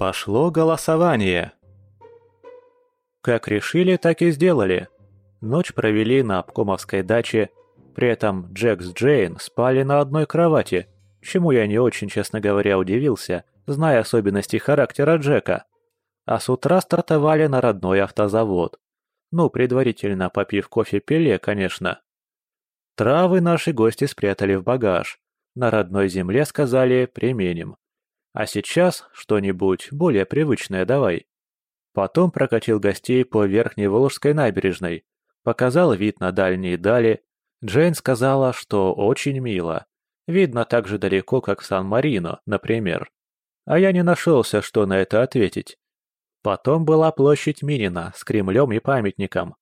Пошло голосование. Как решили, так и сделали. Ночь провели на обкомовской даче, при этом Джек с Джейн спали на одной кровати, чему я не очень, честно говоря, удивился, зная особенности характера Джека. А с утра стартовали на родной автозавод. Ну, предварительно попив кофе-пеле, конечно. Травы наши гости спрятали в багаж. На родной земле сказали «применим». А сейчас что-нибудь более привычное давай. Потом прокатил гостей по Верхней Волжской набережной, показал вид на дальние дали. Джейн сказала, что очень мило. Видно так же далеко, как в Сан-Марино, например. А я не нашелся, что на это ответить. Потом была площадь Минина с Кремлем и памятником.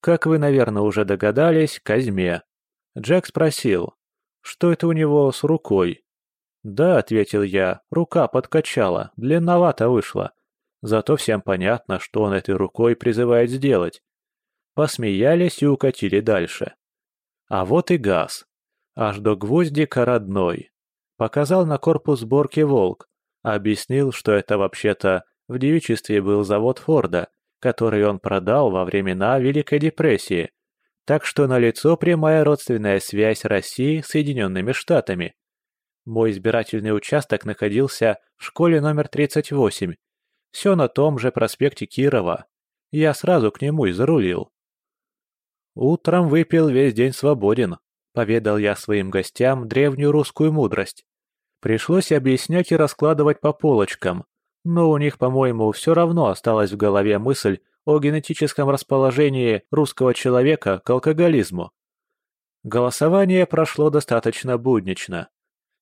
Как вы, наверное, уже догадались, Казьме. Джек спросил, что это у него с рукой. «Да», — ответил я, — «рука подкачала, длинновато вышла. Зато всем понятно, что он этой рукой призывает сделать». Посмеялись и укатили дальше. А вот и газ. Аж до гвоздика родной. Показал на корпус сборки «Волк». Объяснил, что это вообще-то в девичестве был завод Форда, который он продал во времена Великой депрессии. Так что налицо прямая родственная связь России с Соединенными Штатами. Мой избирательный участок находился в школе номер 38. Все на том же проспекте Кирова. Я сразу к нему и зарулил. «Утром выпил весь день свободен», — поведал я своим гостям древнюю русскую мудрость. Пришлось объяснять и раскладывать по полочкам, но у них, по-моему, все равно осталась в голове мысль о генетическом расположении русского человека к алкоголизму. Голосование прошло достаточно буднично.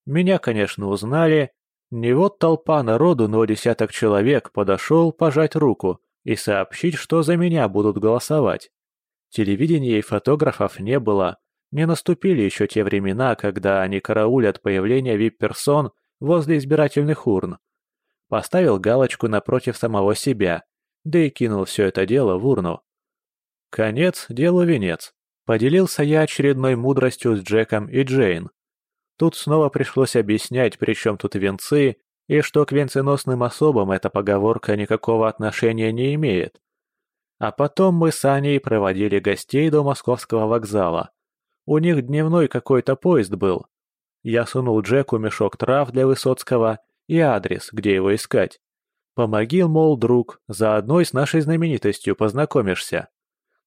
Меня, конечно, узнали. Не вот толпа народу, но десяток человек подошел пожать руку и сообщить, что за меня будут голосовать. Телевидения и фотографов не было. Не наступили еще те времена, когда они караулят появление вип-персон возле избирательных урн. Поставил галочку напротив самого себя, да и кинул все это дело в урну. Конец делу венец. Поделился я очередной мудростью с Джеком и Джейн. Тут снова пришлось объяснять, при чем тут венцы, и что к венценосным особам эта поговорка никакого отношения не имеет. А потом мы с Аней проводили гостей до московского вокзала. У них дневной какой-то поезд был. Я сунул Джеку мешок трав для Высоцкого и адрес, где его искать. Помоги, мол, друг, заодно и с нашей знаменитостью познакомишься.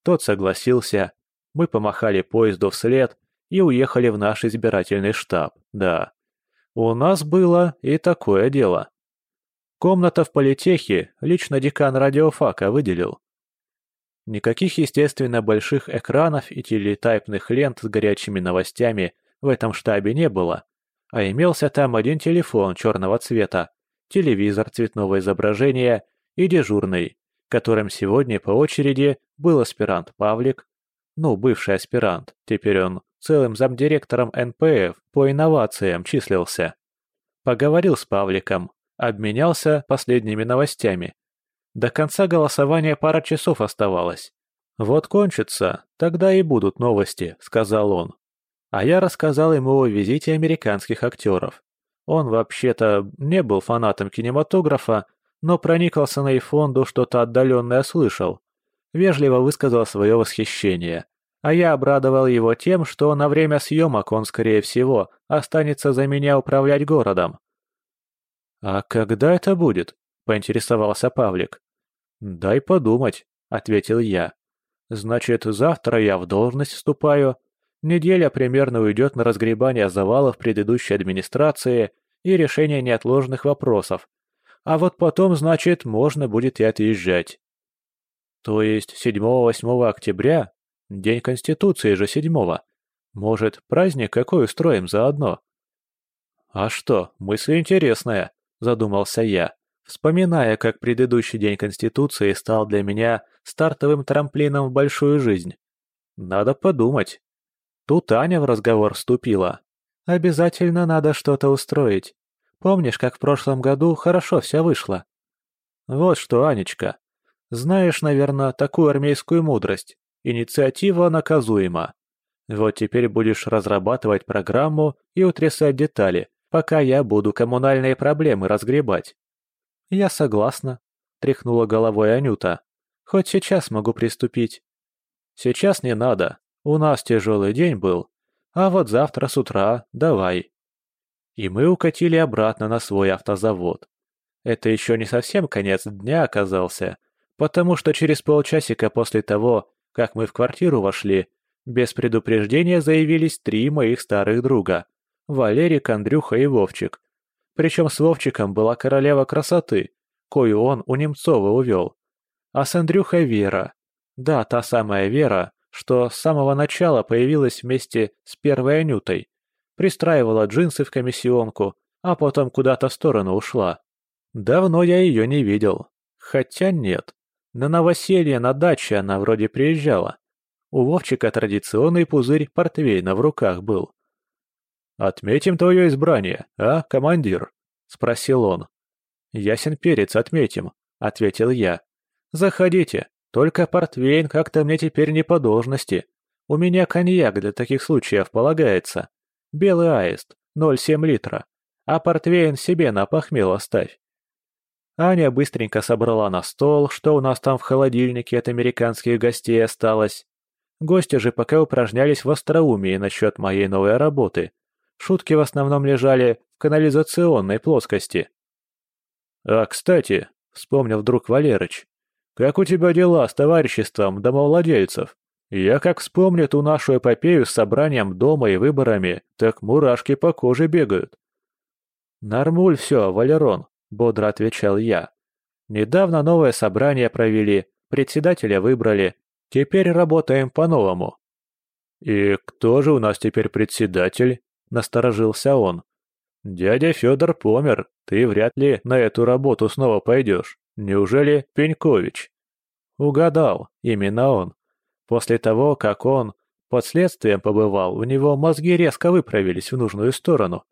Тот согласился. Мы помахали поезду вслед и уехали в наш избирательный штаб, да. У нас было и такое дело. Комната в политехе лично декан радиофака выделил. Никаких, естественно, больших экранов и телетайпных лент с горячими новостями в этом штабе не было, а имелся там один телефон черного цвета, телевизор цветного изображения и дежурный, которым сегодня по очереди был аспирант Павлик, ну, бывший аспирант, теперь он целым замдиректором НПФ по инновациям числился. Поговорил с Павликом, обменялся последними новостями до конца голосования пара часов оставалось. «Вот кончится, тогда и будут новости», — сказал он. А я рассказал ему о визите американских актеров. Он вообще-то не был фанатом кинематографа, но проникался на Ифонду, что-то отдаленное слышал. Вежливо высказал свое восхищение. А я обрадовал его тем, что на время съемок он, скорее всего, останется за меня управлять городом. «А когда это будет?» — поинтересовался Павлик. «Дай подумать», — ответил я. «Значит, завтра я в должность вступаю. Неделя примерно уйдет на разгребание завалов предыдущей администрации и решение неотложных вопросов. А вот потом, значит, можно будет и отъезжать». «То есть 7-8 октября? День Конституции же 7 -го. Может, праздник какой устроим заодно?» «А что, мысль интересная», — задумался я вспоминая, как предыдущий день Конституции стал для меня стартовым трамплином в большую жизнь. Надо подумать. Тут Аня в разговор вступила. Обязательно надо что-то устроить. Помнишь, как в прошлом году хорошо все вышло? Вот что, Анечка. Знаешь, наверное, такую армейскую мудрость. Инициатива наказуема. Вот теперь будешь разрабатывать программу и утрясать детали, пока я буду коммунальные проблемы разгребать. «Я согласна», — тряхнула головой Анюта. «Хоть сейчас могу приступить». «Сейчас не надо. У нас тяжелый день был. А вот завтра с утра давай». И мы укатили обратно на свой автозавод. Это еще не совсем конец дня оказался, потому что через полчасика после того, как мы в квартиру вошли, без предупреждения заявились три моих старых друга – Валерик, Андрюха и Вовчик. Причем с Вовчиком была королева красоты, кою он у Немцова увел. А с Андрюхой Вера. Да, та самая Вера, что с самого начала появилась вместе с первой Анютой. Пристраивала джинсы в комиссионку, а потом куда-то в сторону ушла. Давно я ее не видел. Хотя нет. На новоселье на даче она вроде приезжала. У Вовчика традиционный пузырь портвейна в руках был. «Отметим твое избрание, а, командир?» — спросил он. «Ясен перец, отметим», — ответил я. «Заходите, только портвейн как-то мне теперь не по должности. У меня коньяк для таких случаев полагается. Белый аист, 0,7 литра, а портвейн себе на похмел оставь». Аня быстренько собрала на стол, что у нас там в холодильнике от американских гостей осталось, Гости же пока упражнялись в остроумии насчет моей новой работы. Шутки в основном лежали в канализационной плоскости. «А, кстати», — вспомнил вдруг Валерыч, — «как у тебя дела с товариществом домовладельцев? Я как вспомню ту нашу эпопею с собранием дома и выборами, так мурашки по коже бегают». «Нормуль все, Валерон», — бодро отвечал я. «Недавно новое собрание провели, председателя выбрали, Теперь работаем по-новому». «И кто же у нас теперь председатель?» – насторожился он. «Дядя Федор помер, ты вряд ли на эту работу снова пойдешь. Неужели Пенькович?» Угадал, именно он. После того, как он под следствием побывал, у него мозги резко выправились в нужную сторону.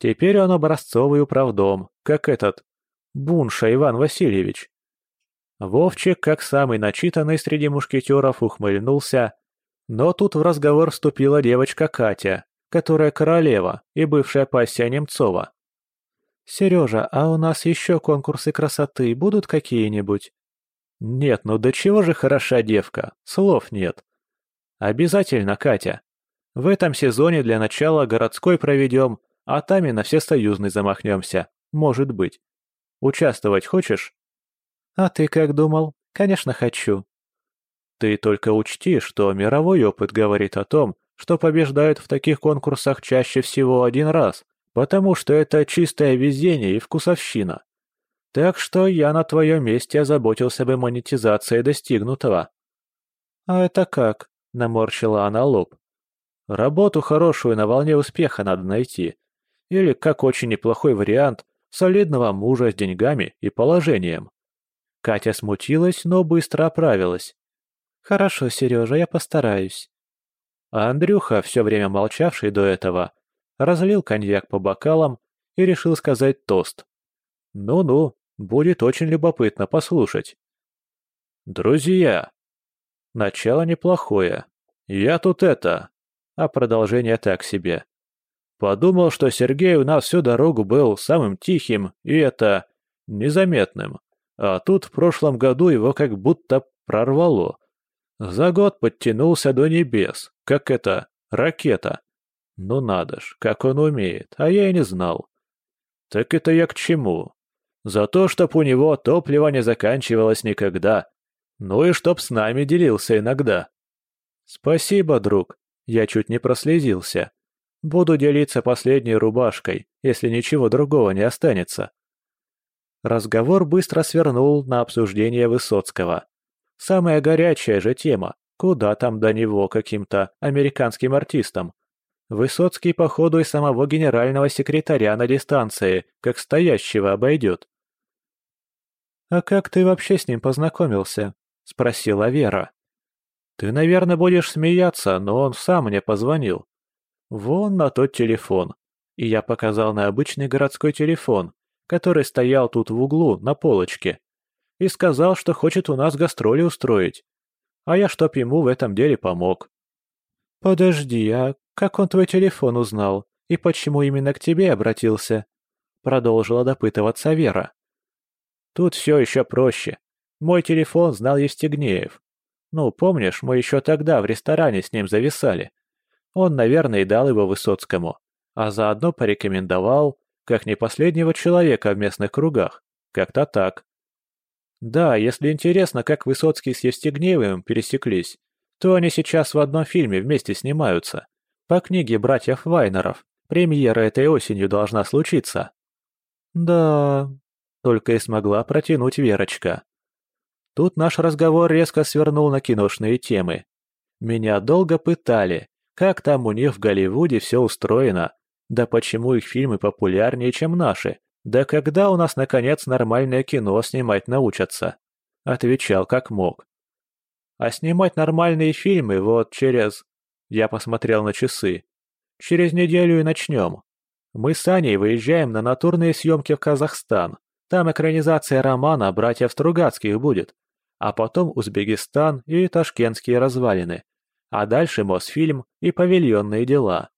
Теперь он образцовый управдом, как этот Бунша Иван Васильевич. Вовчик, как самый начитанный среди мушкетеров, ухмыльнулся. Но тут в разговор вступила девочка Катя, которая королева и бывшая пассия Немцова. «Сережа, а у нас еще конкурсы красоты будут какие-нибудь?» «Нет, ну до чего же хороша девка, слов нет». «Обязательно, Катя. В этом сезоне для начала городской проведем, а там и на всесоюзный замахнемся, может быть. Участвовать хочешь?» «А ты как думал? Конечно, хочу». «Ты только учти, что мировой опыт говорит о том, что побеждают в таких конкурсах чаще всего один раз, потому что это чистое везение и вкусовщина. Так что я на твоем месте озаботился бы монетизацией достигнутого». «А это как?» — наморщила она лоб. «Работу хорошую на волне успеха надо найти. Или, как очень неплохой вариант, солидного мужа с деньгами и положением. Катя смутилась, но быстро оправилась. «Хорошо, Сережа, я постараюсь». А Андрюха, все время молчавший до этого, разлил коньяк по бокалам и решил сказать тост. «Ну-ну, будет очень любопытно послушать». «Друзья!» Начало неплохое. Я тут это... А продолжение так себе. Подумал, что Сергей у нас всю дорогу был самым тихим и это... незаметным. А тут в прошлом году его как будто прорвало. За год подтянулся до небес, как это, ракета. Ну надо ж, как он умеет, а я и не знал. Так это я к чему? За то, чтоб у него топливо не заканчивалось никогда. Ну и чтоб с нами делился иногда. Спасибо, друг, я чуть не прослезился. Буду делиться последней рубашкой, если ничего другого не останется. Разговор быстро свернул на обсуждение Высоцкого. Самая горячая же тема, куда там до него каким-то американским артистам. Высоцкий, походу, и самого генерального секретаря на дистанции, как стоящего, обойдет. «А как ты вообще с ним познакомился?» — спросила Вера. «Ты, наверное, будешь смеяться, но он сам мне позвонил. Вон на тот телефон». И я показал на обычный городской телефон, который стоял тут в углу, на полочке, и сказал, что хочет у нас гастроли устроить. А я чтоб ему в этом деле помог. «Подожди, а как он твой телефон узнал? И почему именно к тебе обратился?» Продолжила допытываться Вера. Тут все еще проще. Мой телефон знал Евстигнеев. Ну, помнишь, мы еще тогда в ресторане с ним зависали. Он, наверное, и дал его Высоцкому, а заодно порекомендовал, как не последнего человека в местных кругах. Как-то так. Да, если интересно, как Высоцкий с Евстигнеевым пересеклись, то они сейчас в одном фильме вместе снимаются. По книге братьев Вайнеров. Премьера этой осенью должна случиться. Да, только и смогла протянуть Верочка. Тут наш разговор резко свернул на киношные темы. Меня долго пытали, как там у них в Голливуде все устроено, да почему их фильмы популярнее, чем наши, да когда у нас наконец нормальное кино снимать научатся. Отвечал как мог. А снимать нормальные фильмы вот через... Я посмотрел на часы. Через неделю и начнем. Мы с Аней выезжаем на натурные съемки в Казахстан. Там экранизация романа «Братьев Стругацких» будет. А потом Узбекистан и ташкентские развалины. А дальше Мосфильм и павильонные дела.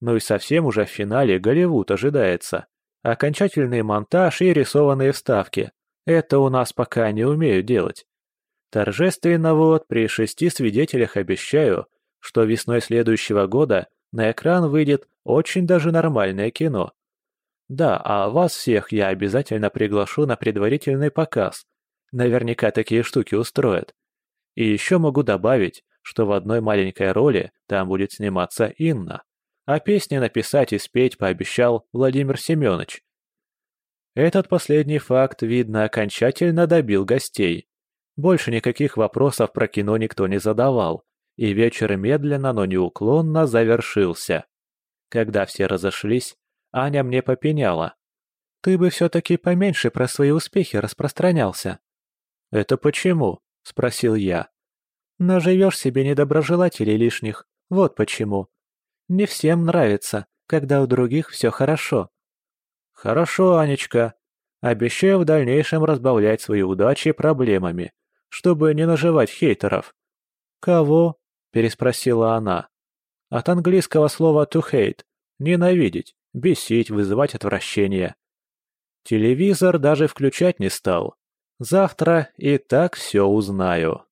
Ну и совсем уже в финале Голливуд ожидается. Окончательный монтаж и рисованные вставки. Это у нас пока не умеют делать. Торжественно вот при шести свидетелях обещаю, что весной следующего года на экран выйдет очень даже нормальное кино. Да, а вас всех я обязательно приглашу на предварительный показ. Наверняка такие штуки устроят. И еще могу добавить, что в одной маленькой роли там будет сниматься Инна, а песни написать и спеть пообещал Владимир Семенович. Этот последний факт, видно, окончательно добил гостей. Больше никаких вопросов про кино никто не задавал, и вечер медленно, но неуклонно завершился. Когда все разошлись, Аня мне попеняла. «Ты бы все-таки поменьше про свои успехи распространялся». «Это почему?» — спросил я. «Наживешь себе недоброжелателей лишних, вот почему. Не всем нравится, когда у других все хорошо». «Хорошо, Анечка. Обещаю в дальнейшем разбавлять свои удачи проблемами, чтобы не наживать хейтеров». «Кого?» — переспросила она. «От английского слова to hate — ненавидеть, бесить, вызывать отвращение». Телевизор даже включать не стал. Завтра и так все узнаю.